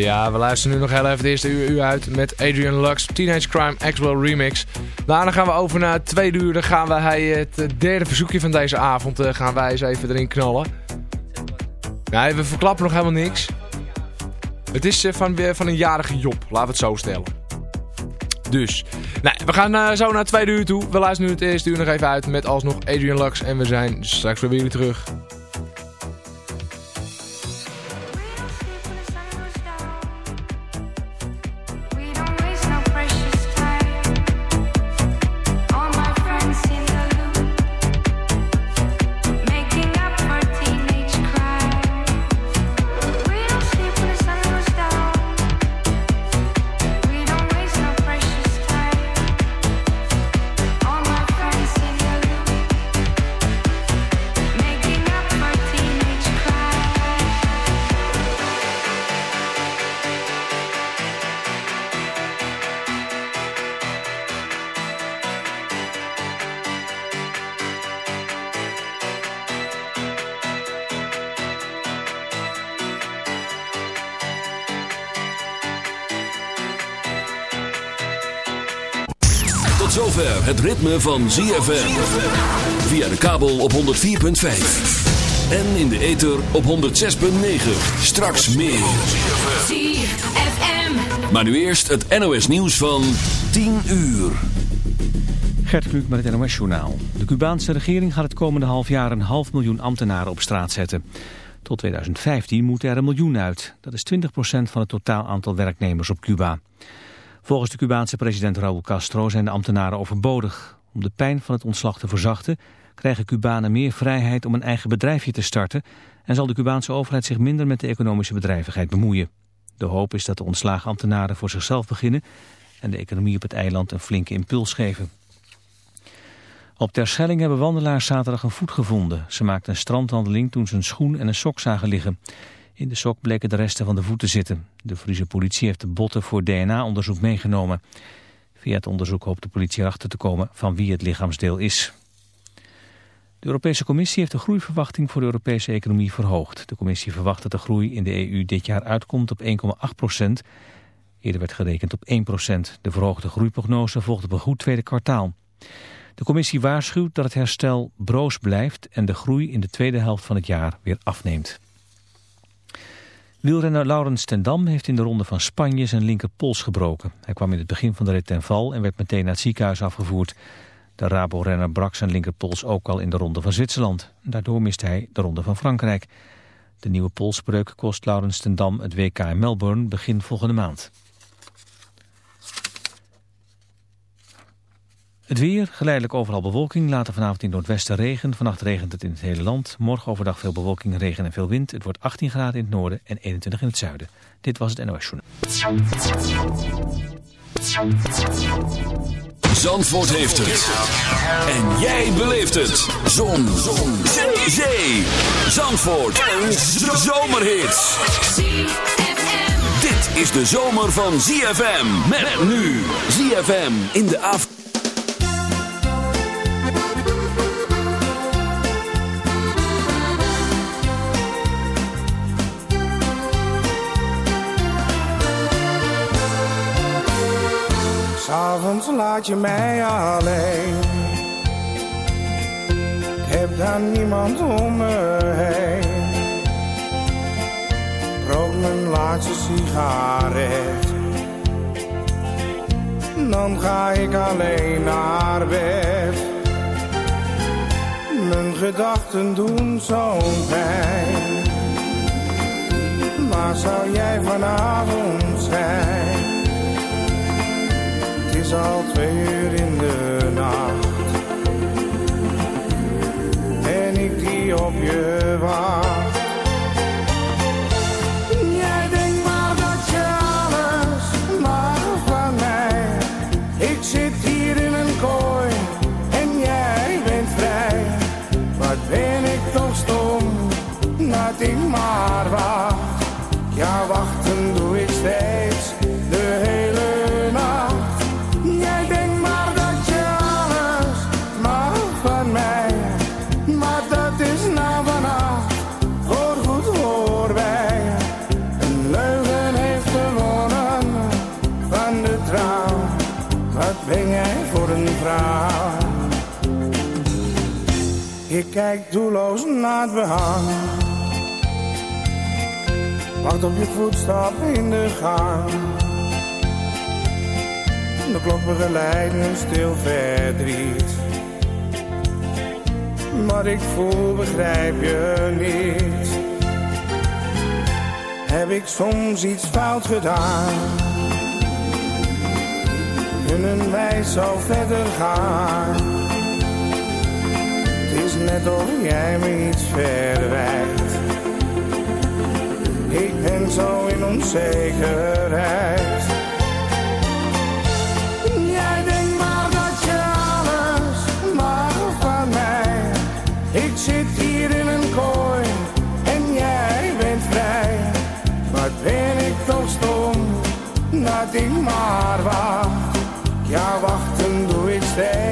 Ja, we luisteren nu nog heel even het eerste uur, uit met Adrian Lux, Teenage Crime Axwell Remix. Daarna gaan we over naar tweede uur. Dan gaan wij het derde verzoekje van deze avond uh, gaan wij eens even erin knallen. Nee, we verklappen nog helemaal niks. Het is uh, van, van een jarige Job, laten we het zo stellen. Dus, nee, we gaan zo naar tweede uur toe. We luisteren nu het eerste uur nog even uit met alsnog Adrian Lux. En we zijn straks weer weer terug. Het ritme van ZFM. Via de kabel op 104.5. En in de ether op 106.9. Straks meer. ZFM. Maar nu eerst het NOS nieuws van 10 uur. Gert Kluk met het NOS journaal. De Cubaanse regering gaat het komende half jaar een half miljoen ambtenaren op straat zetten. Tot 2015 moet er een miljoen uit. Dat is 20% van het totaal aantal werknemers op Cuba. Volgens de Cubaanse president Raúl Castro zijn de ambtenaren overbodig. Om de pijn van het ontslag te verzachten krijgen Cubanen meer vrijheid om een eigen bedrijfje te starten en zal de Cubaanse overheid zich minder met de economische bedrijvigheid bemoeien. De hoop is dat de ontslagen ambtenaren voor zichzelf beginnen en de economie op het eiland een flinke impuls geven. Op Terschelling hebben wandelaars zaterdag een voet gevonden. Ze maakten een strandwandeling toen ze een schoen en een sok zagen liggen. In de sok bleken de resten van de voeten zitten. De Friese politie heeft de botten voor DNA-onderzoek meegenomen. Via het onderzoek hoopt de politie erachter te komen van wie het lichaamsdeel is. De Europese Commissie heeft de groeiverwachting voor de Europese economie verhoogd. De Commissie verwacht dat de groei in de EU dit jaar uitkomt op 1,8 procent. Eerder werd gerekend op 1 procent. De verhoogde groeiprognose volgt op een goed tweede kwartaal. De Commissie waarschuwt dat het herstel broos blijft en de groei in de tweede helft van het jaar weer afneemt. Wielrenner Laurens ten Dam heeft in de ronde van Spanje zijn linkerpols gebroken. Hij kwam in het begin van de rit ten val en werd meteen naar het ziekenhuis afgevoerd. De Rabo-renner brak zijn linkerpols ook al in de ronde van Zwitserland. Daardoor miste hij de ronde van Frankrijk. De nieuwe polsbreuk kost Laurens ten Dam het WK in Melbourne begin volgende maand. Het weer, geleidelijk overal bewolking, later vanavond in noordwesten regen. Vannacht regent het in het hele land. Morgen overdag veel bewolking, regen en veel wind. Het wordt 18 graden in het noorden en 21 in het zuiden. Dit was het NOS Journal. Zandvoort heeft het. En jij beleeft het. Zon. Zon. Zee. Zandvoort. Een zomerhit. Dit is de zomer van ZFM. Met nu. ZFM in de avond. S'avonds laat je mij alleen. Heb dan niemand om me heen. Rook mijn laatste sigaret. Dan ga ik alleen naar bed. Mijn gedachten doen zo'n pijn. Maar zou jij vanavond zijn? Twee uur in de nacht. En ik die op je wacht. Jij denkt maar dat je alles mag van mij. Ik zit hier in een kooi en jij bent vrij. Wat ben ik toch stom dat ik maar wacht. Ja, wachten doe ik steeds voor een vrouw. Ik kijk doelloos naar het behang. Wacht op je voetstap in de gang. De klok begeleidt stil verdriet. maar ik voel begrijp je niet. Heb ik soms iets fout gedaan? kunnen wij zo verder gaan. Het is net of jij me iets verwijt. Ik ben zo in onzekerheid. Jij denkt maar dat je alles mag van mij. Ik zit hier in een kooi en jij bent vrij. Wat ben ik toch stom dat ik maar say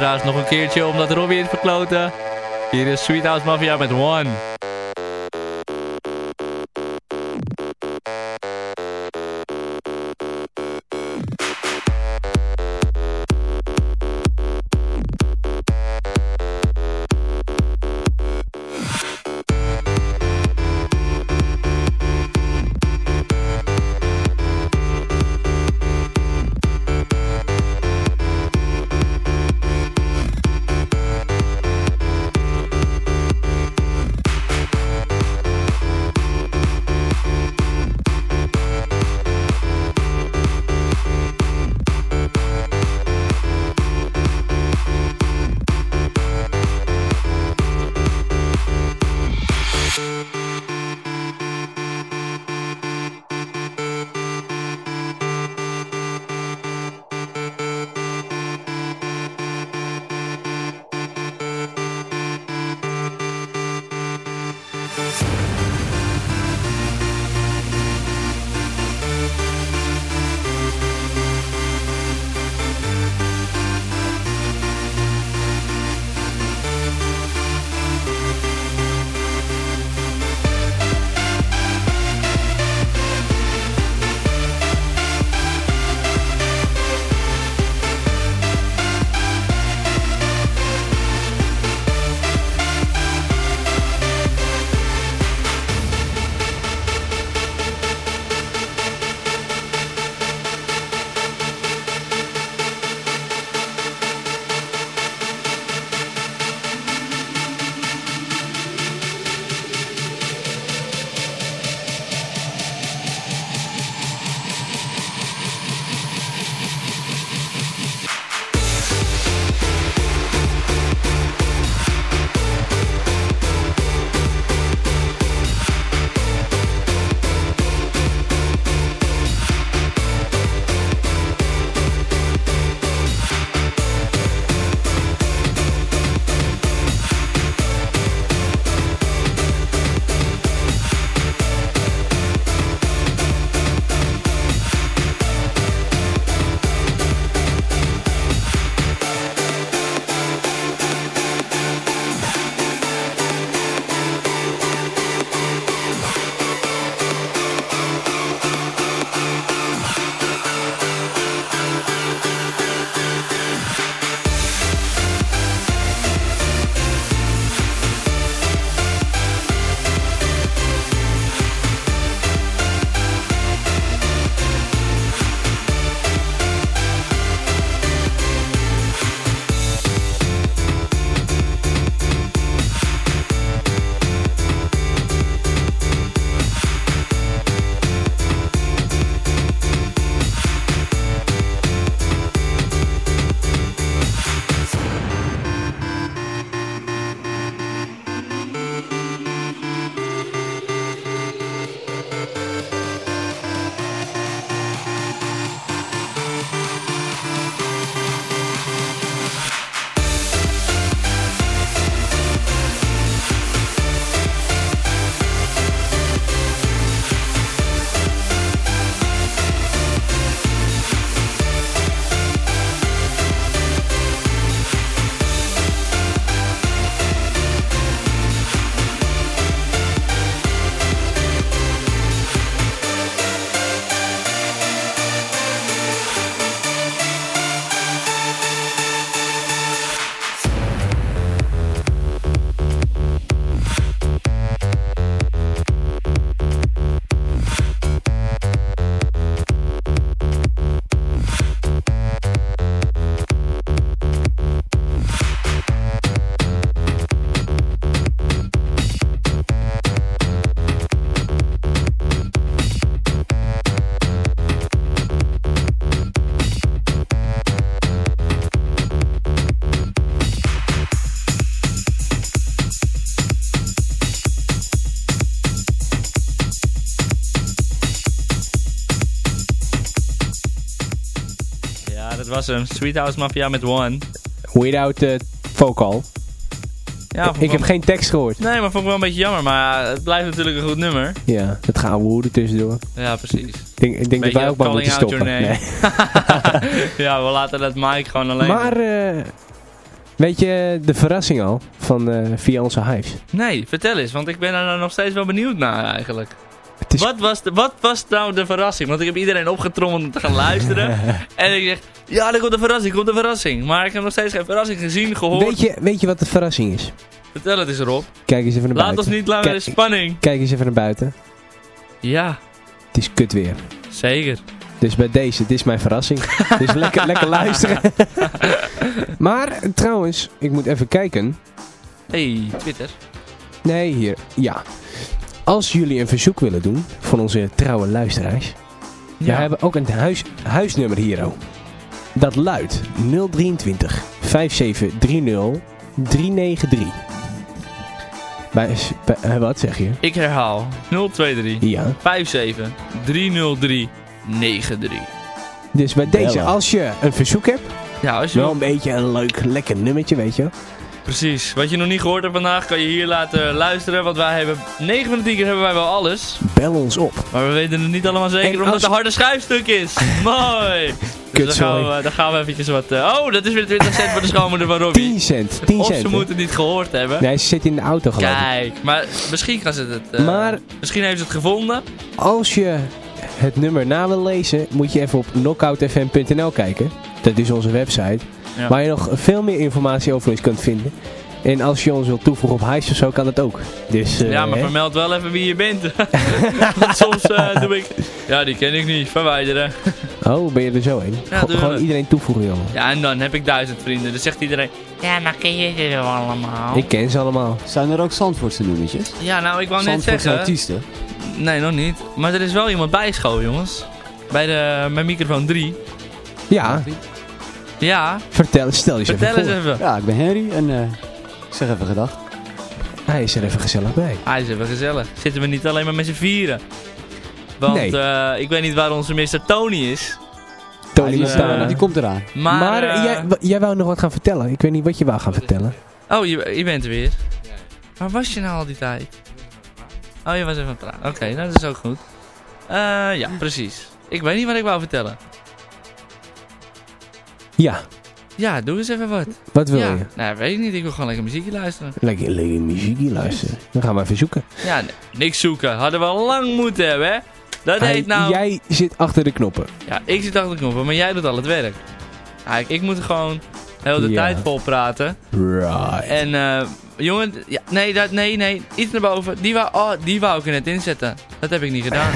luisteraars nog een keertje omdat Robbie het verkloten. Hier is Sweet House Mafia met One. Hem. Sweet House Mafia met One. Without the vocal. Ja, ik heb geen tekst gehoord. Nee, maar vond ik wel een beetje jammer. Maar het blijft natuurlijk een goed nummer. Ja, het gaan woorden tussendoor. Ja, precies. Ik denk, ik denk dat wij ook maar moeten stoppen. Nee. ja, we laten dat Mike gewoon alleen. Maar eh, Weet je de verrassing al van eh, via onze hives? Nee, vertel eens, want ik ben er nog steeds wel benieuwd naar eigenlijk. Is Wat, was de, wat was nou de verrassing? Want ik heb iedereen opgetrommeld om te gaan luisteren. en ik zeg, ja, er komt een verrassing, er komt een verrassing. Maar ik heb nog steeds geen verrassing gezien, gehoord. weet, je, weet je wat de verrassing is? Vertel het eens Rob. Kijk eens even naar Laat buiten. ons niet langer in spanning. Kijk eens even naar buiten. Ja, Het is kut weer. zeker. Dus bij deze, dit is mijn verrassing. dus lekker, lekker luisteren. maar trouwens, ik moet even kijken. Hey, Twitter. Nee, hier. Ja. Als jullie een verzoek willen doen van onze trouwe luisteraars. We hebben ook een huis, huisnummer hier. oh. Dat luidt 023 5730 393. Bij, bij, eh, wat zeg je? Ik herhaal 023 Ja. 57 303 93. Dus bij deze, als je een verzoek hebt, Ja, als je wel een beetje een leuk, lekker nummertje, weet je. Precies. Wat je nog niet gehoord hebt vandaag, kan je hier laten luisteren. Want wij hebben 9 van de 10 keer hebben wij wel alles. Bel ons op. Maar we weten het niet allemaal zeker, En omdat als- het een harde schuifstuk is. Mooi. Dus Kut, dan, gaan we, dan gaan we eventjes wat... eh, oh, dat is weer 20 cent voor de schoonmoeder van Robbie. 10 cent. 10 Of cent. ze hè? moeten het niet gehoord hebben. Nee, ze zit in de auto geloof. Kijk, maar misschien kan ze het... eh, Maar- Misschien heeft ze het gevonden. Als je het nummer na wil lezen, moet je even op knockoutfm.nl kijken. Dat is onze website. Ja. Waar je nog veel meer informatie over ons kunt vinden. En als je ons wilt toevoegen op Hives of zo, kan dat ook. Dus, eh, ja, maar hè? vermeld wel even wie je bent. Want soms eh, doe ik... Ja, die ken ik niet. Verwijderen. Oh, ben je er zo heen? Ja, gewoon iedereen toevoegen, jongen. Ja, en dan heb ik duizend vrienden. Dan zegt iedereen... Ja, maar ken je ze wel allemaal? Ik ken ze allemaal. Zijn er ook Zandvoortse nummertjes? Ja, nou, ik wou net Zandvoortse zeggen... artiesten? Nee, nog niet. Maar er is wel iemand bij school, jongens. Bij, de, bij microfoon 3. Ja, Ja, vertel, stel je vertel eens even. Ja, ik ben Henry en eh, ik zeg even gedag. Hij is er even gezellig bij. Hij is even gezellig. Zitten we niet alleen maar met z'n vieren. Want Nee. eh, ik weet niet waar onze Mr. Tony is. Tony die, Montana. eh, die komt eraan. Maar, Maar jij, jij wou nog wat gaan vertellen. Ik weet niet wat je wou gaan vertellen. Oh, je, je bent er weer. Waar was je nou al die tijd? Oh, je was even aan het praten. Oké, nou, dat is ook goed. Eh, ja, precies. Ik weet niet wat ik wou vertellen. Ja, Ja, doe eens even wat. wat wil ja, je? nou, weet ik niet. Ik wil gewoon lekker muziekje luisteren. Lekker, lekker muziekje luisteren. Dan gaan we even zoeken. Ja, niks zoeken. Hadden we al lang moeten hebben, hè? Dat Hij- heet nou... Jij zit achter de knoppen. Ja, ik zit achter de knoppen, maar jij doet al het werk. Ja, ik, moet gewoon heel de tijd vol praten. Right. En, eh, jongen, ja, nee, dat, nee, nee, iets naar boven. Die wou, oh, die wou ik er net inzetten. Dat heb ik niet gedaan.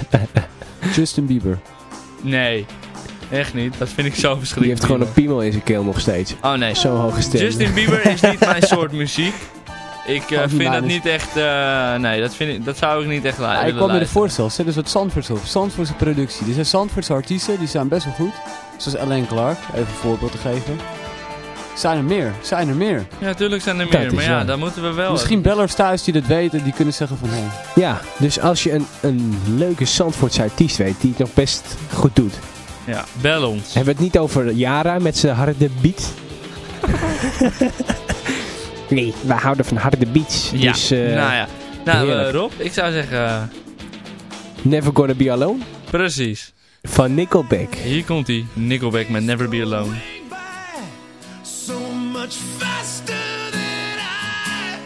Justin Bieber. Nee, echt niet. Dat vind ik zo Die verschrikkelijk. heeft gewoon een piemel in zijn keel nog steeds. Oh nee. Zo hoge stem. Justin Bieber is niet mijn soort muziek. Ik eh, vind dat niet echt, eh, nee, dat, vind ik, dat zou ik niet echt Ja, willen ik kwam met een luisteren. voorstel. Zet eens wat Zandvoorts op. Zandvoortse productie. Er zijn Zandvoortse artiesten, die zijn best wel goed. Zoals Ellen Clark, even een voorbeeld te geven. Zijn er meer? Zijn er meer? Ja, tuurlijk zijn er meer, maar ja, dan moeten we wel... Misschien bellers thuis die dat weten, die kunnen zeggen van... Hé, Ja, dus als je een, een leuke Zandvoortse artiest weet die het nog best goed doet. Ja, bel ons. Hebben we het niet over Yara met zijn harde beat? nee, we houden van harde beats. Ja, Dus eh, nou ja. Nou, eh. Rob, ik zou zeggen, eh, Never Gonna Be Alone precies. van Nickelback. Hier komt hij, Nickelback met Never Be Alone. so much faster than I.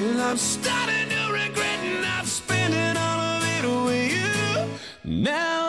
Well, I'm starting to regret not spending all of it with you. Now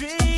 dream.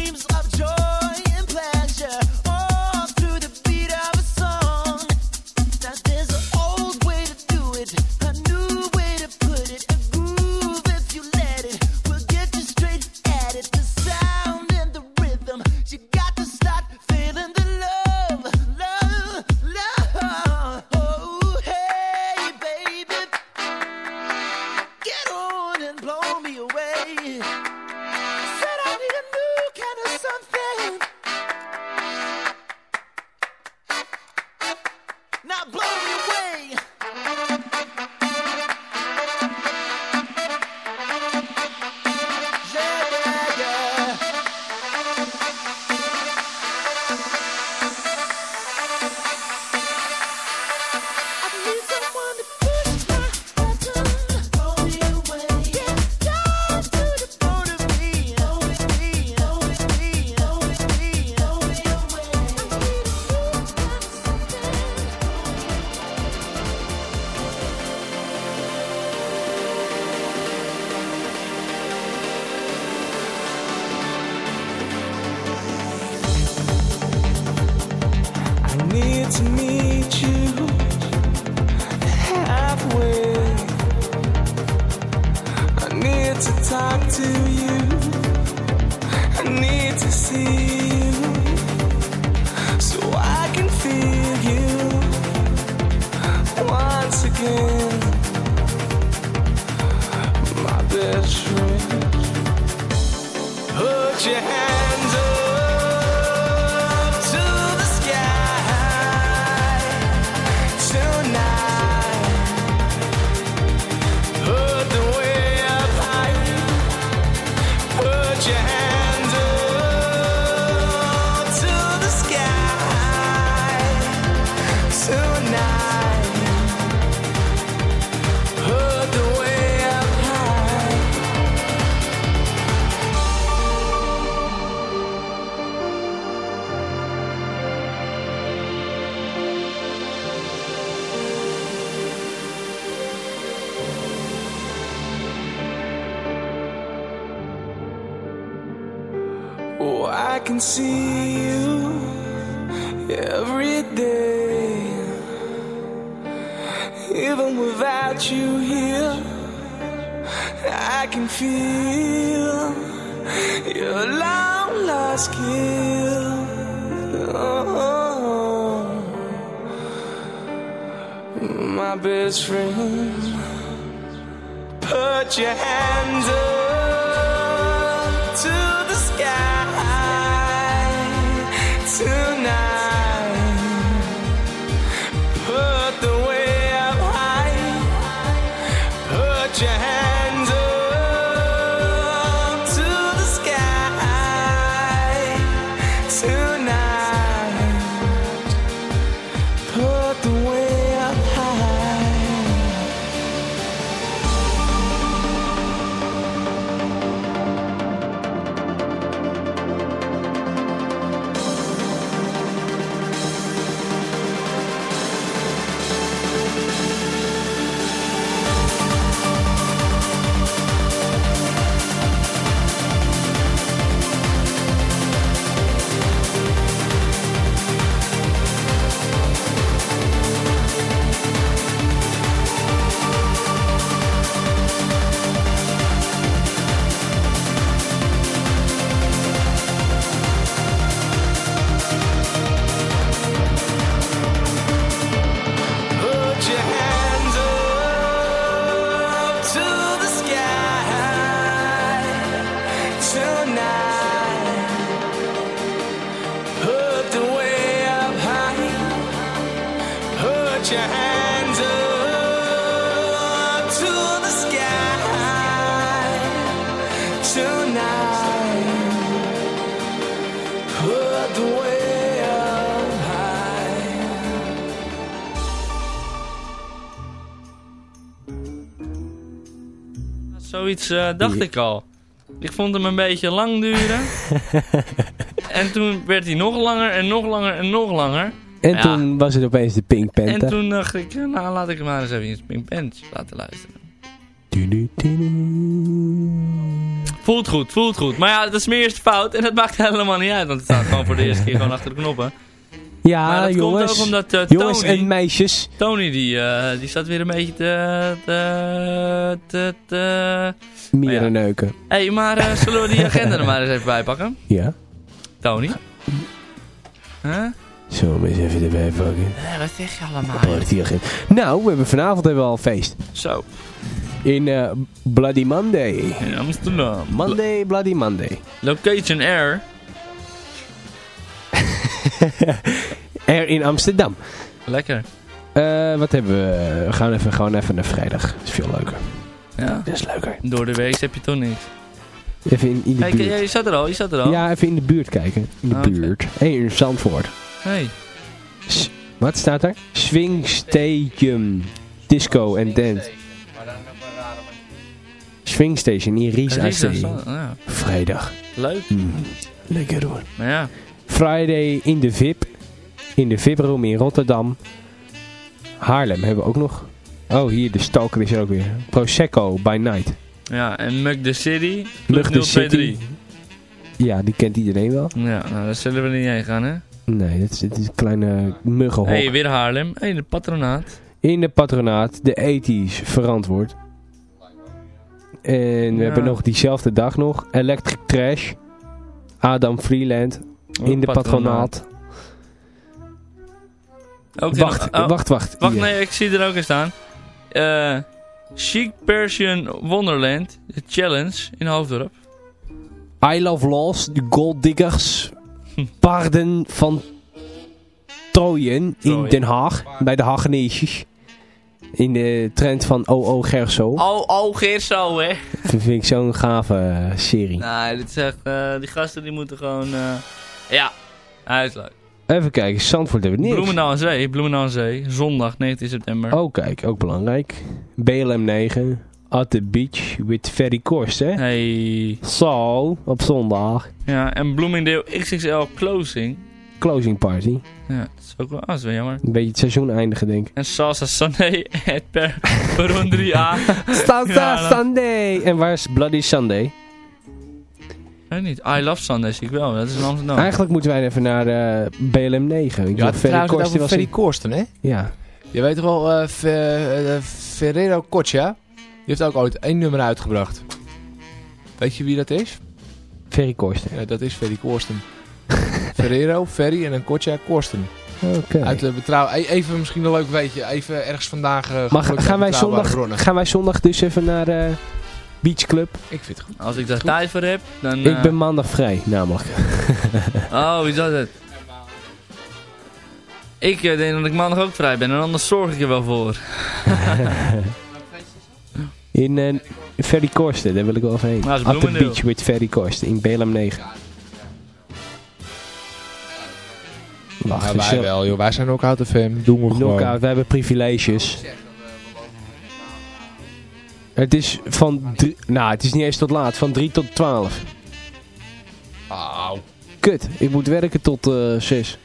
your hand. Zoiets eh, dacht ik al. Ik vond hem een beetje lang duren. en toen werd hij nog langer en nog langer en nog langer. En Ja. toen was het opeens de Pink En Panther. toen dacht ik, eh, nou laat ik hem maar eens even in Pink Pants laten luisteren. Voelt goed, voelt goed. Maar ja, dat is mijn eerste fout en dat maakt helemaal niet uit. Want het staat gewoon voor de eerste keer gewoon achter de knoppen. Maar Ja, dat jongens. komt ook omdat eh, jongens Tony, en meisjes. Tony die, eh, die zat weer een beetje te... te, te, te... Mieren ja. neuken. Hé, hey, maar eh, zullen we die agenda er maar eens even bij pakken? Ja. Tony? Huh? Zullen we eens even erbij pakken? Nee, wat zeg je allemaal? Oh, geen- Nou, we hebben vanavond hebben we al feest. Zo, In eh, Bloody Monday. in Amsterdam. Monday, Bloody Monday. Location Air. Er in Amsterdam. Lekker. Eh, wat hebben we? We gaan even, gewoon even naar vrijdag. Dat is veel leuker. Ja. Dat is leuker. Door de week heb je toch niks. Even in, in de Kijk, buurt. ja, je zat er al, je zat er al. Ja, even in de buurt kijken. In de Ah, buurt. Hé, in Zandvoort. Hey. S- wat staat er? Swing Stadium. Disco en dance. Swing Station in Ries Risa, zo- ja. Vrijdag. Leuk. Mm. Lekker hoor. Maar ja. Friday in de VIP. In de VIP-room in Rotterdam. Haarlem hebben we ook nog. Oh, hier, de stalker is er ook weer. Prosecco by night. Ja, en Mug the City. Mug the City. 023. Ja, die kent iedereen wel. Ja, nou daar zullen we niet heen gaan, hè? Nee, dit is, dit is een kleine muggenhok. Hé, hey, weer Haarlem. Hé, hey, de patronaat. In de patronaat, de ethisch verantwoord. En we Ja. hebben nog diezelfde dag nog Electric Trash. Adam Freeland. In de patronaat. Ook in- Wacht, oh, wacht, wacht. Wacht, Hier. nee, ik zie er ook in staan. Eh Chic Persian Wonderland, de challenge in Hoofddorp. I Love Laws, de Gold Diggers. Paarden van Trojen in. Den Haag. Bij de Hageneesjes. In de trend van O.O. Gerso. Oh, Geerso, hè. Dat vind ik zo'n gave eh, serie. Nee, dit is echt, eh, die gasten die moeten gewoon, eh, ja, hij is leuk. Even kijken, Zandvoort hebben we niks. Bloemendaal aan Zee, Bloemendaal aan Zee, zondag 19 september. Oh, kijk, ook belangrijk. BLM 9. At the beach with Ferry Korst, hè? Hey, Zo, op zondag. ja, en Bloomingdale XXL Closing. Closing party. Ja, dat is ook wel, ah, dat is wel jammer. Een beetje het seizoen eindigen, denk ik. En Salsa Sunday at per, Perron 3A. Salsa Ja, Sunday! En waar is Bloody Sunday? Weet niet, I Love Sunday zie ik wel, dat is in Amsterdam. Eigenlijk moeten wij even naar eh, BLM 9. Ik Ja, wil Ferry Korst, die over was Ferry Korsten, hè? Ja. Je weet toch wel, eh, eh, Ferrero Coccia? Die heeft ook ooit één nummer uitgebracht. Weet je wie dat is? Ferry Korst. Ja, dat is Ferry Korsten. Ferrero, Ferry en dan Coccia Korsten. Oké. Uit de betrouw... e- Even misschien een leuk weetje. Even ergens vandaag... eh, Maar gaan wij, zondag, bronnen. gaan wij zondag dus even naar eh Beach Club? Ik vind het goed. Als ik daar tijd voor heb, dan... Ik eh, ben maandag vrij, namelijk. Oh, wie is dat het? Ik eh, denk dat ik maandag ook vrij ben en anders zorg ik er wel voor. In eh Ferry Korsten, daar wil ik wel even heen. Nou, At the beach with Ferry Korsten in BLM 9. Wacht, Ja, wij wel, joh. Wij zijn ook out FM. Doen we gewoon. Knockout, we hebben privileges. Het is van... drie- Nou, het is niet eens tot laat. Van 3 tot 12. Auw. Kut, ik moet werken tot eh 6.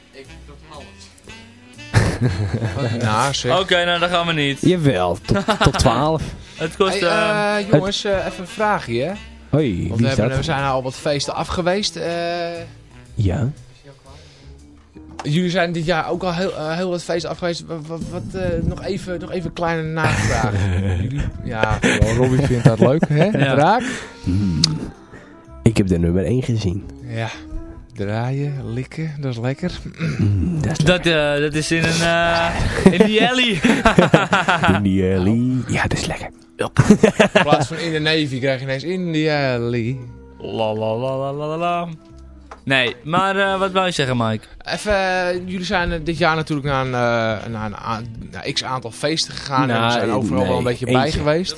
Nou, zeg. Oké, nou dan gaan we niet. Jawel, tot, tot 12. Het kost... Hey, eh, eh, jongens, eh, even een vraagje, hè? Hoi, Want wie we, is hebben, dat? we zijn al wat feesten af geweest. eh, Ja. Jullie zijn dit jaar ook al heel, eh, heel wat feesten af geweest. Wat, wat, wat, eh, nog, even, nog even een kleine navraag. jullie, ja, Robbie vindt dat leuk, hè? Ja. Raak? Hmm. Ik heb de nummer 1 gezien. Ja. Draaien, likken, dat is lekker. Mm, dat is dat, eh, dat is in een... eh, in die alley. in die alley. Ja, dat is lekker. In plaats van in de Navy krijg je ineens in die alley. la la la la la la la. Nee, maar eh, wat wou je zeggen, Mike? Even, eh, jullie zijn eh, dit jaar natuurlijk naar een, naar een naar x aantal feesten gegaan. en Nou, we zijn overal nee, wel een beetje bij geweest.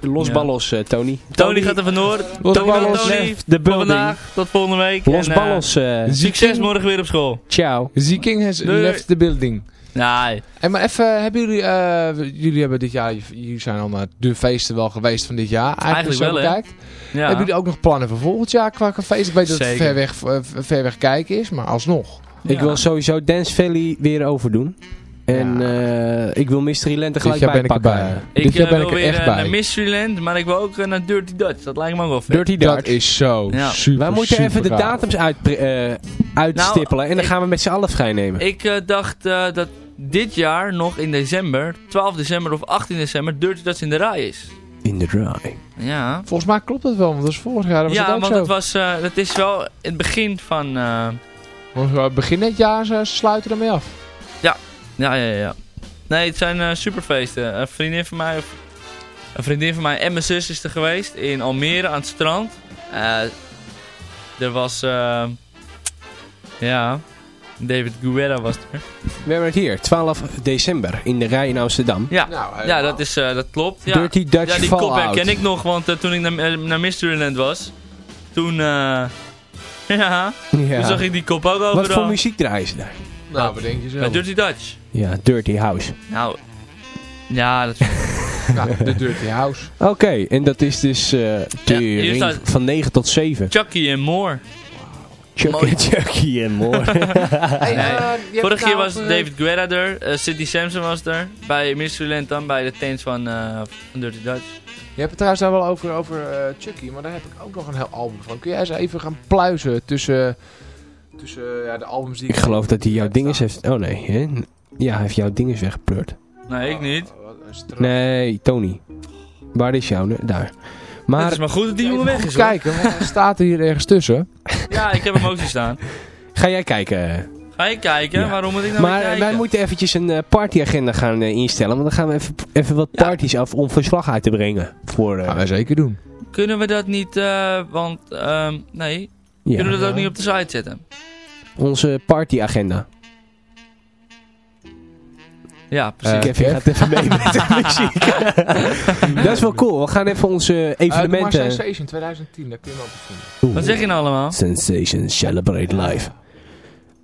Los Ja. ballos, Tony. Tony gaat er vandoor. Los Tony, ballos Tony, building. vandaag, tot volgende week. Los En, ballos. Succes morgen weer op school. ciao. Ziking has Doei. left the building. Nee. En maar even, hebben jullie, eh, jullie hebben dit jaar, jullie zijn al naar de feesten wel geweest van dit jaar. Eigenlijk, Eigenlijk zo wel, hè? bekijkt. Ja. Hebben jullie ook nog plannen voor volgend jaar qua feest? Ik weet dat het ver weg, eh, ver weg kijken is, maar alsnog. Ik Ja. wil sowieso Dance Valley weer overdoen. En eh, ik wil Mysteryland er gelijk Dit jaar bij ben ik erbij. Ik Dit jaar ben wil ik er weer echt bij. naar Mysteryland, maar ik wil ook naar Dirty Dutch. Dat lijkt me ook wel vet. Dirty Dat Dart. is zo Ja. super, Wij moeten even de datums uit, eh, uitstippelen. en dan ik- gaan we met z'n allen vrij nemen. Ik dacht eh, dat dit jaar nog in december, 12 december of 18 december, Dirty Dutch in de rij is. In de dry. Ja. Volgens mij klopt het wel, want dat is vorig jaar. Dat was Ja, het ook want zo. het, was, eh, het is wel in het begin van... eh, we begin dit jaar ze sluiten ermee af. ja, ja, ja, ja. Nee, het zijn eh, superfeesten. Een vriendin van mij, of, een vriendin van mij en mijn zus is er geweest in Almere aan het strand. Eh, er was, eh, ja, David Guerra was er. We hebben het hier, 12 december, in de rij in Amsterdam. Ja, Nou, ja dat, is, eh, dat klopt. Ja. Dirty Dutch ja, die kop herken ik nog, want eh, toen ik naar, eh, naar Mysteryland was, toen, eh, ja, toen zag ik die kop ook overal. Wat voor muziek draaien ze daar? Nou, wat denk je Bij zelf? Dirty Dutch. Ja, Dirty House. Nou, ja, dat Ja, de Dirty House. Oké, en dat is dus eh van 9 tot 7. Chucky en More. Chucky, Mooi. Chucky en. Hey, Nee. eh, Vorig jaar nou, was eh, David Guerra er, eh Sidney Sampson was er, bij Mysteryland dan, bij de tents van, eh, van Dirty Dutch. Je hebt het trouwens daar wel over, over eh, Chucky, maar daar heb ik ook nog een heel album van. Kun jij eens even gaan pluizen tussen tussen ja, de albums die Ik geloof dat hij jouw dinges heeft... Oh nee, hè? Ja, hij heeft jouw dinges weggepleurd. Nee, ik niet. Nee, Tony. Waar is jouw? Daar. Maar, Maar het is maar goed dat die jongen weg is. hoor. Kijken, want hij staat hier ergens tussen. Ja, ik heb hem ook zien staan. ga jij kijken? Ga je kijken? Ja. Waarom moet ik nou maar eh, kijken? wij moeten eventjes een eh, partyagenda gaan eh, instellen. Want dan gaan we even, even wat Ja. parties af om verslag uit te brengen. Voor, eh, Gaan wij zeker doen. Kunnen we dat niet, eh, want, ehm, nee, ja, kunnen we dat ook niet op de site zetten? onze partyagenda. Ja, precies. Eh, Kevin Kev? gaat even mee met de muziek. dat is wel cool. We gaan even onze Uh, evenementen... Sensation 2010, daar kun je hem op vinden. Wat zeg je nou allemaal? Sensation Celebrate Live.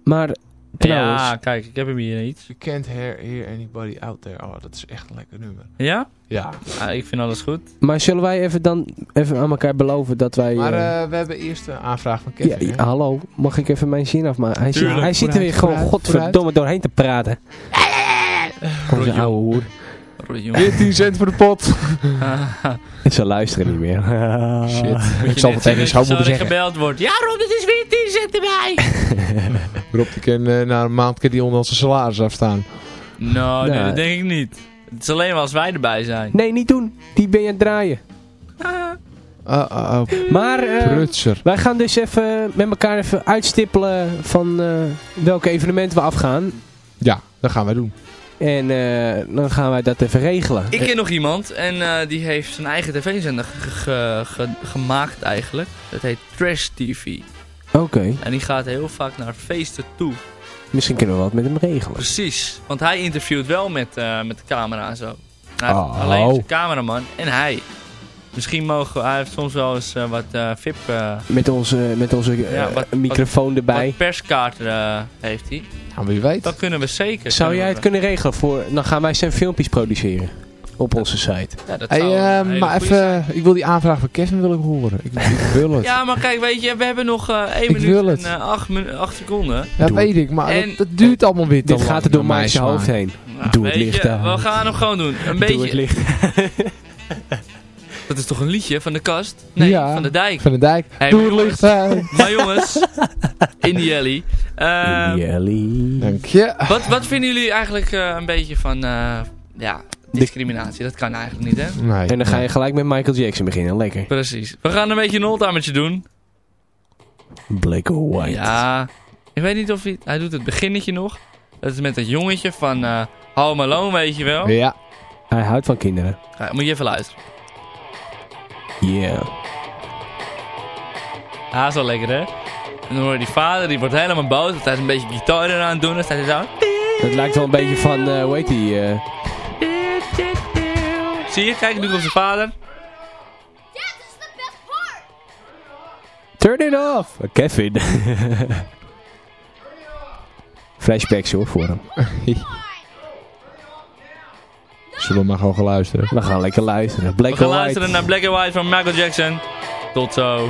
Maar trouwens... Ja, kijk, ik heb hem hier niet. You can't hear, hear anybody out there. Oh, dat is echt een lekker nummer. Ja? Ja. Ah, ik vind alles goed. Maar zullen wij even dan even aan elkaar beloven dat wij... Maar eh, eh, we hebben eerst een aanvraag van Kevin. ja, hallo, mag ik even mijn zin afmaken? Hij, Tuurlijk. hij zit er weer gewoon vooruit, godverdomme doorheen te praten. Onze ouwe hoer. Roy, jongen. 14 cent voor de pot. Ze luisteren niet meer. Shit. Ik zal het schoonmoeder Zo er zeggen. gebeld wordt. Ja, Rob, dit is weer 10 cent erbij. Rob, die kan eh, na een maand kan die onder onze salaris afstaan. Nou, nee, Nee. dat denk ik niet. Het is alleen maar als wij erbij zijn. Nee, niet doen. Die ben je aan het draaien. Uh, uh, uh, Maar eh, wij gaan dus even met elkaar even uitstippelen van eh, welke evenementen we afgaan. Ja, dat gaan wij doen. En eh, dan gaan wij dat even regelen. Ik ken nog iemand en eh, die heeft zijn eigen tv-zender ge- ge- ge- gemaakt eigenlijk. Dat heet Trash TV. Oké, En die gaat heel vaak naar feesten toe. misschien kunnen we wat met hem regelen. Precies, want hij interviewt wel met, eh, met de camera en zo. Heeft Oh. Alleen zijn cameraman en hij. Misschien mogen we, hij heeft soms wel eens eh, wat eh, VIP, eh, Met onze, met onze eh, Ja, wat- microfoon erbij. wat perskaarten eh, heeft hij. Nou, wie weet. Dat kunnen we zeker. Zou jij het kunnen regelen voor... Dan gaan wij zijn filmpjes produceren. Op onze site. Ja, dat Hey, eh, een maar zijn. even, ik wil die aanvraag van Kevin wil ik horen. Ik, ik wil het. Ja, Ja, maar kijk, weet je, we hebben nog eh 1 Ik minuut en het. eh, 8 acht seconden. Doe weet ik, maar En- dat, dat duurt allemaal weer Dit gaat er door mijn hoofd heen. Nou, Doe het weet licht je. We gaan hem gewoon doen. Een Doe het beetje. licht. Dat is toch een liedje van de kast? Nee, Ja. van de dijk. Van de dijk. Hey, Doe het licht uit. Maar jongens, in die alley. eh, Jelly. Dank je. wat, wat vinden jullie eigenlijk eh, een beetje van eh, ja, discriminatie? Dat kan eigenlijk niet, hè? Nee. En dan ga je gelijk met Michael Jackson beginnen. Lekker. Precies. We gaan een beetje een oldtimertje doen. Black or white. Ja, ik weet niet of hij... Hij doet het beginnetje nog. Dat is met dat jongetje van uh, Home Alone, weet je wel. Ja. Hij houdt van kinderen. Ja, moet je even luisteren. Yeah. Ja, is wel lekker, hè? En dan hoor je die vader, die wordt helemaal boos. Want hij is een beetje gitaar eraan aan het doen. Dan staat hij zo... Dat lijkt wel een beetje van, eh hoe heet die? eh, Zie je? Kijk, nu komt zijn vader. Turn it off! Kevin. Flashbacks hoor, voor hem. Zullen we maar gewoon gaan luisteren. We gaan lekker luisteren. Black We gaan luisteren naar Black and White van Michael Jackson. Tot zo.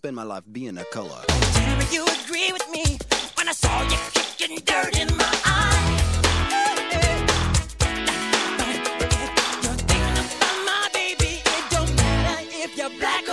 spend my life being a color. Tell you agree with me when I saw you kicking dirt in my eye. You're thinking about my baby. It don't matter if you're black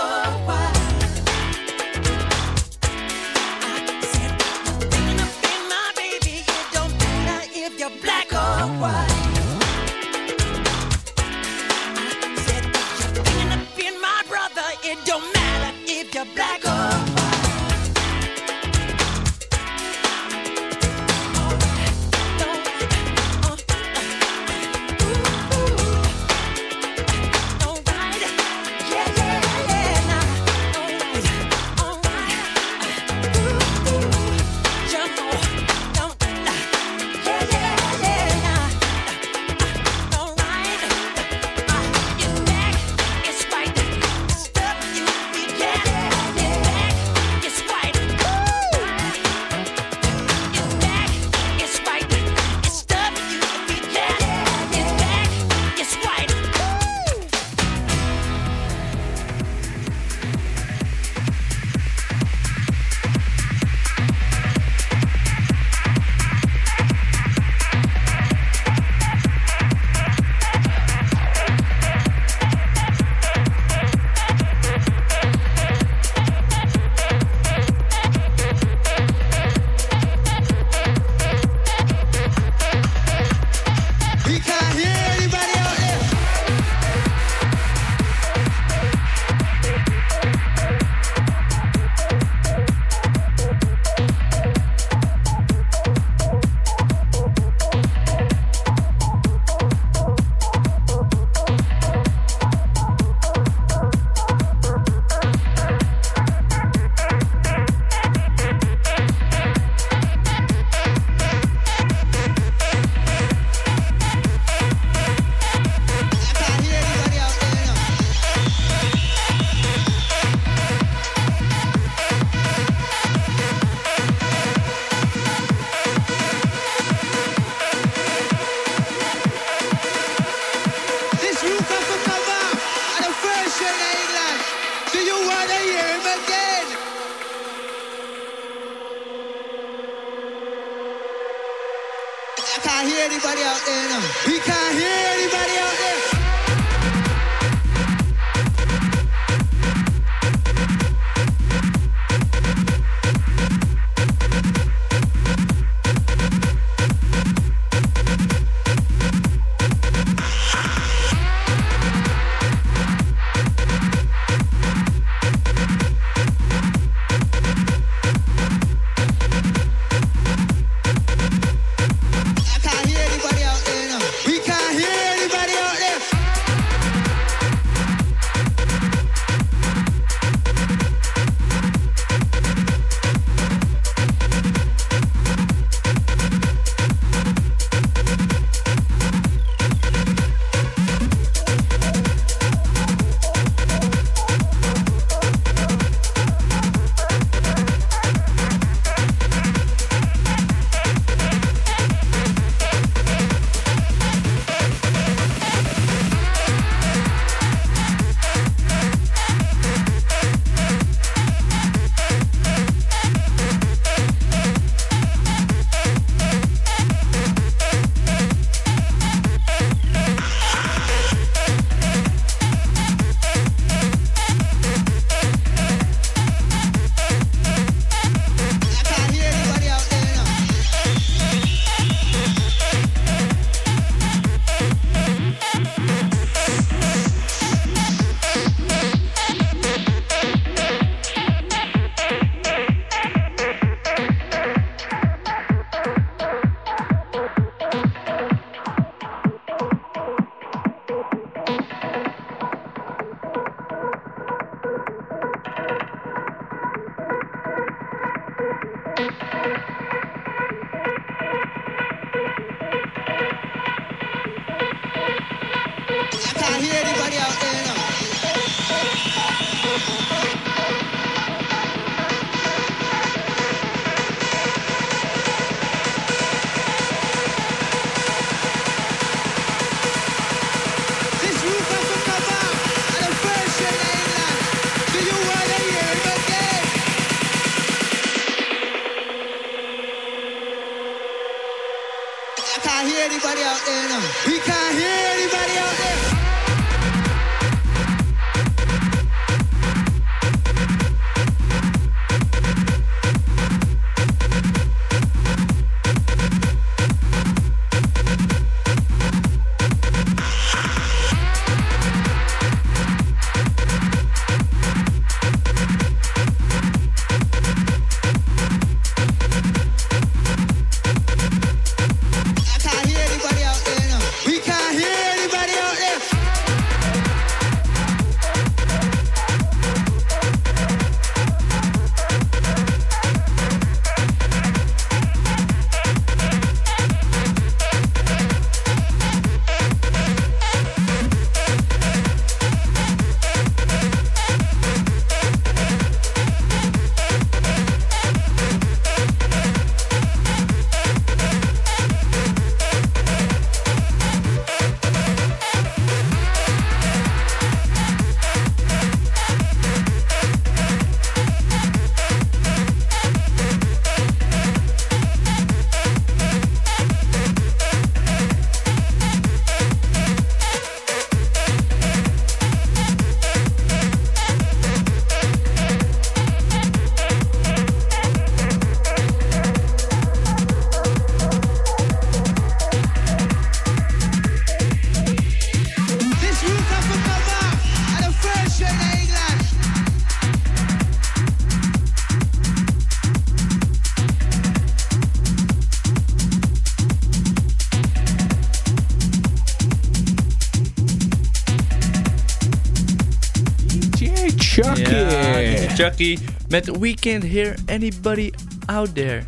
Chucky met We Can't Hear Anybody Out There.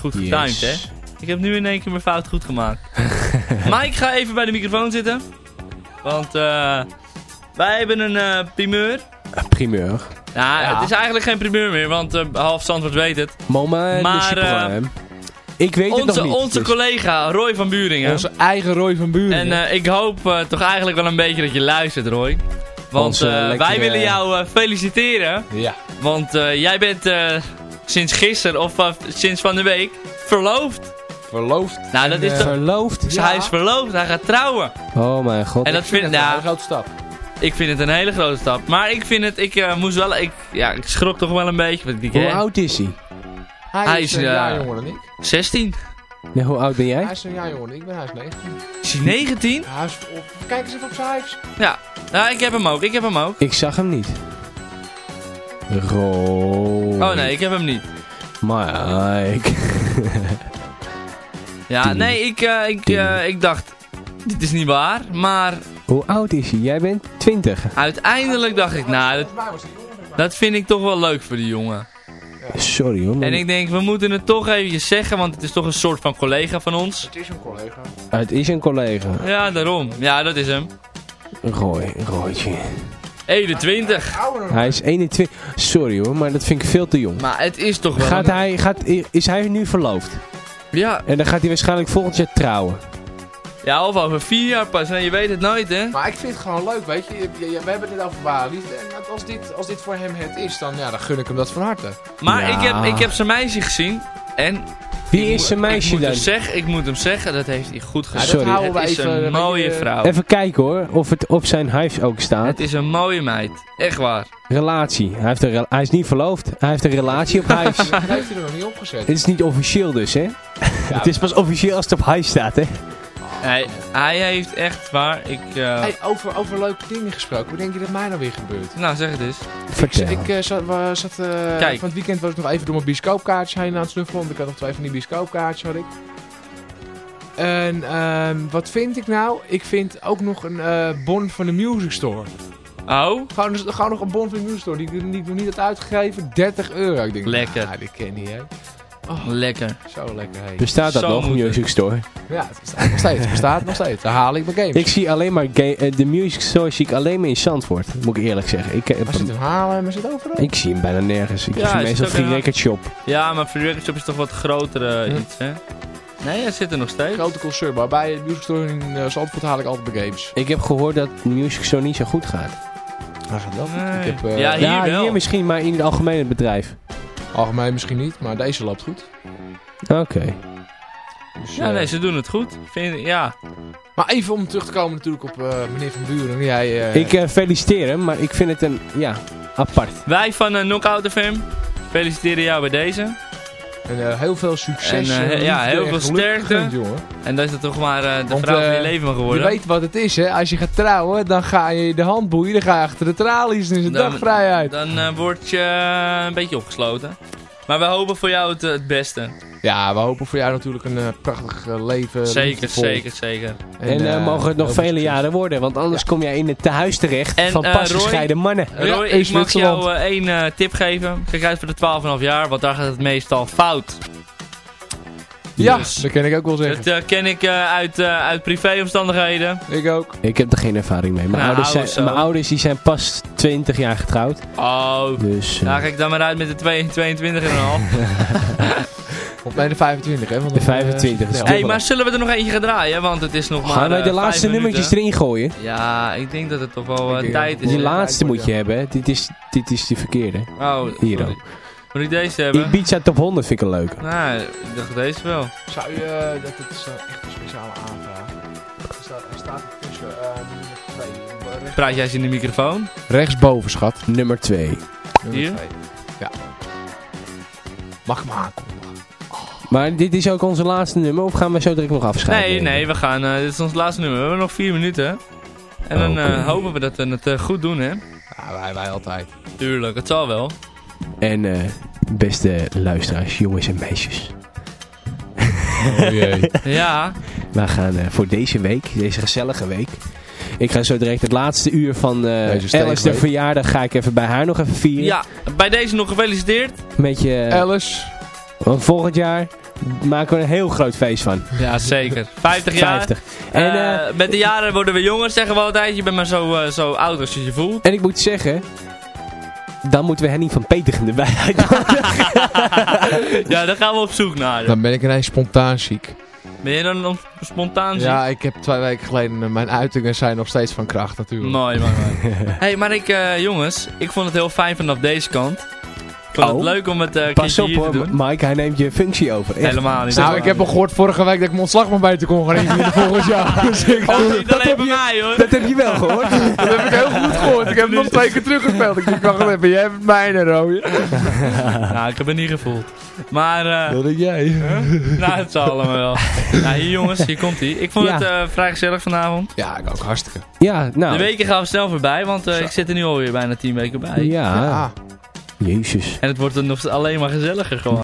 Goed Yes. getimed, hè? Ik heb nu in één keer mijn fout goed gemaakt. maar ik ga even bij de microfoon zitten. Want eh wij hebben een eh, primeur. Primeur. Ja, Ja. het is eigenlijk geen primeur meer, want eh, half Zandvoort weet het. Moment, Maar, de. Ik weet het nog niet. onze dus- collega Roy van Buringen. Onze eigen Roy van Buren. En ik hoop toch eigenlijk wel een beetje dat je luistert, Roy. Want eh, lekkere- wij willen jou eh, feliciteren. ja. Want eh, jij bent eh, sinds gisteren of sinds van de week verloofd. Verloofd. Nou, dat is toch... Verloofd? Dus hij is verloofd, hij gaat trouwen. Oh mijn god. En dat vind, Dat is een hele grote stap. ik vind het een hele grote stap. Maar ik vind het, ik moest wel, ik, ja, ik schrok toch wel een beetje. Want ik, Hoe hè, oud is hij? Hij, Hij is is, een eh, jaar jonger dan ik. 16. Nee, hoe oud ben jij? Hij is een jaar jonger dan ik. ben hij is 19. Is hij 19? Hij is op, kijk eens even op zijn cijfers. Ja, nou, ik heb hem ook, ik heb hem ook. Ik zag hem niet. Roy. Oh nee, ik heb hem niet. Mike. Ja, Tien. nee, ik, eh, ik, eh, ik dacht, dit is niet waar. Maar Hoe oud is hij? Jij bent 20. uiteindelijk dacht ik, nou, dat, dat vind ik toch wel leuk voor die jongen. Sorry hoor. En ik denk, we moeten het toch eventjes zeggen, want het is toch een soort van collega van ons. Het is een collega. Het is een collega. Ja, daarom. Ja, dat is hem. Roy, Roytje. 21. Hij is 21. Sorry hoor, maar dat vind ik veel te jong. Maar het is toch wel... Gaat een- hij, gaat, is hij nu verloofd? Ja, En dan gaat hij waarschijnlijk volgend jaar trouwen. ja, of over vier jaar pas. Nee, je weet het nooit, hè. Maar ik vind het gewoon leuk, weet je. We hebben het over ware liefde. En als dit, als dit voor hem het is, dan, ja, dan gun ik hem dat van harte. Maar Ja. ik, heb, ik heb zijn meisje gezien. En... Wie ik is zijn meisje ik moet dan? Hem zeggen, ik moet hem zeggen, dat heeft hij goed Ja, dat Sorry. houden wij is even een mooie beetje- vrouw. Even kijken hoor, of het op zijn huis ook staat. Het is een mooie meid. Echt waar. Relatie. Hij, heeft een hij is niet verloofd. Hij heeft een relatie op huis. Dat heeft hij er nog niet opgezet. Het is niet officieel dus, hè? het is pas officieel als het op huis staat, hè? Hij, hij heeft echt waar. Ik, eh, Hey, over, over leuke dingen gesproken. Wat denk je dat mij nou weer gebeurt? Nou, zeg het eens. Vertel. Ik, eh, zat, eh, Kijk. van het weekend was ik nog even door mijn bioscoopkaartjes heen aan het snuffelen. Want ik had nog twee van die bioscoopkaartjes had ik. En ehm, wat vind ik nou? Ik vind ook nog een eh, bon van de Music Store. Oh, Gewoon, dus- gewoon nog een bon van de Music Store die, ik- die ik nog niet had uitgegeven. 30 euro. Ik denk, Lekker. Ja, dit ken je niet, hè. Oh, lekker. zo lekker. Bestaat dat Zo nog. Music Store? Ja, het bestaat nog steeds. Het bestaat nog steeds. Daar haal ik mijn games. Ik zie alleen maar eh, de Music Store zie ik alleen maar in Zandvoort. Moet ik eerlijk zeggen. Ik, heb Maar zit hem, halen, maar zit overal. ik zie hem bijna nergens. Ik Ja, zie meestal Free Record Shop. Ja, maar Free Record Shop is toch wat groter eh, Hm. iets, hè? Nee, hij zit er nog steeds. Grote concern, maar bij de Music Store in uh, Zandvoort haal ik altijd mijn games. Ik heb gehoord dat de Music Store niet zo goed gaat. Hij gaat wel goed. Nee. Ik heb, eh, Ja, hier ja, wel. hier misschien, maar in het algemeen het bedrijf. Algemeen misschien niet, maar deze loopt goed. Oké. Dus, Ja, eh, nee, ze doen het goed. Vind, ja. Maar even om terug te komen natuurlijk op eh, meneer Van Buren. Jij, eh, Ik feliciteer hem, maar ik vind het een, ja, apart. Wij van uh, Knockout FM feliciteren jou bij deze. En, eh, heel veel succes. En, eh, en ja, heel veel sterkte. jongen. En dat is het toch maar eh, de Want, vrouw van je eh, leven mag Je weet wat het is, hè. Als je gaat trouwen, dan ga je de hand boeien. Dan ga je achter de tralies en is het Dan- dagvrijheid. Dan eh, word je eh, een beetje opgesloten. Maar we hopen voor jou het, eh, het beste. Ja, we hopen voor jou natuurlijk een eh, prachtig eh, leven. zeker, zeker, zeker. En, mogen het nog vele succes. jaren worden, want anders kom jij in het tehuis terecht En, van pas gescheiden mannen. Roy, ik mag jou één eh, tip geven. Kijk uit voor de 12,5 jaar, want daar gaat het meestal fout. Ja, Dus- dat kan ik ook wel zeggen. Dat eh, ken ik eh, uit, eh, uit privéomstandigheden. Ik ook. Ik heb er geen ervaring mee. Mijn, Nou, ouders, zijn, zo. mijn ouders die zijn pas 20 jaar getrouwd. Oh, Dus daar ga ik dan maar uit met de 2 22 en een half. Of nee, de 25, hè. Want De dan, eh, 25 is hey, maar zullen we er nog eentje gaan draaien? Want het is nog maar gaan wij de laatste nummertjes erin gooien? Ja, ik denk dat het toch wel tijd is. Die laatste moet je hebben. Dit is, dit is de verkeerde. Oh, Hier sorry. ook. Moet ik deze hebben? Ibiza Top 100 vind ik een leuke. Nou, ik dacht deze wel. Zou je, eh, dat het is eh, echt een speciale aanvraag. Er staat, er staat tussen, eh, nummer twee. Rechts, Praat jij eens in de microfoon? rechtsboven, schat. Nummer 2. Nummer Hier? Ja. Mag ik hem aankondigen? Maar dit is ook onze laatste nummer of gaan we zo direct nog afscheiden? Nee, nee, we gaan. eh, dit is ons laatste nummer. We hebben nog vier minuten. En dan eh, hopen we dat we het goed doen, hè? Ja, wij, wij altijd. Tuurlijk, het zal wel. En eh, beste luisteraars, jongens en meisjes. Oh jee. Ja, We gaan eh, voor deze week, deze gezellige week. Ik ga zo direct het laatste uur van eh Deze Alice de verjaardag ga ik even bij haar nog even vieren. ja, bij deze nog gefeliciteerd. Met je, Alice. want volgend jaar maken we een heel groot feest van. Ja, zeker. 50 jaar. 50. En, eh, met de jaren worden we jonger, zeggen we altijd. Je bent maar zo, zo oud als je je voelt. en ik moet zeggen, dan moeten we Henny van Petergem erbij uitnodigen. ja, daar gaan we op zoek naar. Dan ben ik ineens spontaan ziek. Ben je dan nog spontaan ziek? Ja, ik heb twee weken geleden, eh, mijn uitingen zijn nog steeds van kracht natuurlijk. Mooi, mooi, mooi. hey, maar ik, eh, jongens, ik vond het heel fijn vanaf deze kant. Ik vond Oh. het leuk om het eh Pas op hier te hoor, doen. Mike, hij neemt je functie over. Echt. Helemaal niet. Nou, ik heb al gehoord vorige week dat ik mijn ontslag maar beter kon gaan volgend jaar. Dus ik, Oh, niet dat alleen heb bij je- mij hoor. Dat heb je wel gehoord. dat heb ik heel goed gehoord. Ik heb hem nog twee keer teruggespeeld. Ik denk, wacht even, jij hebt het mijne, Rooie. nou, ik heb het niet gevoeld. Maar, eh, Dat denk jij. nou, het zal allemaal wel. nou, hier jongens, hier komt hij. Ik vond Ja. het eh, vrij gezellig vanavond. Ja, ik ook hartstikke. Ja, nou. De weken gaan we snel voorbij, want eh, ik zit er nu alweer bijna 10 weken bij. Ja, Ja. Jezus. En het wordt er nog alleen maar gezelliger gewoon.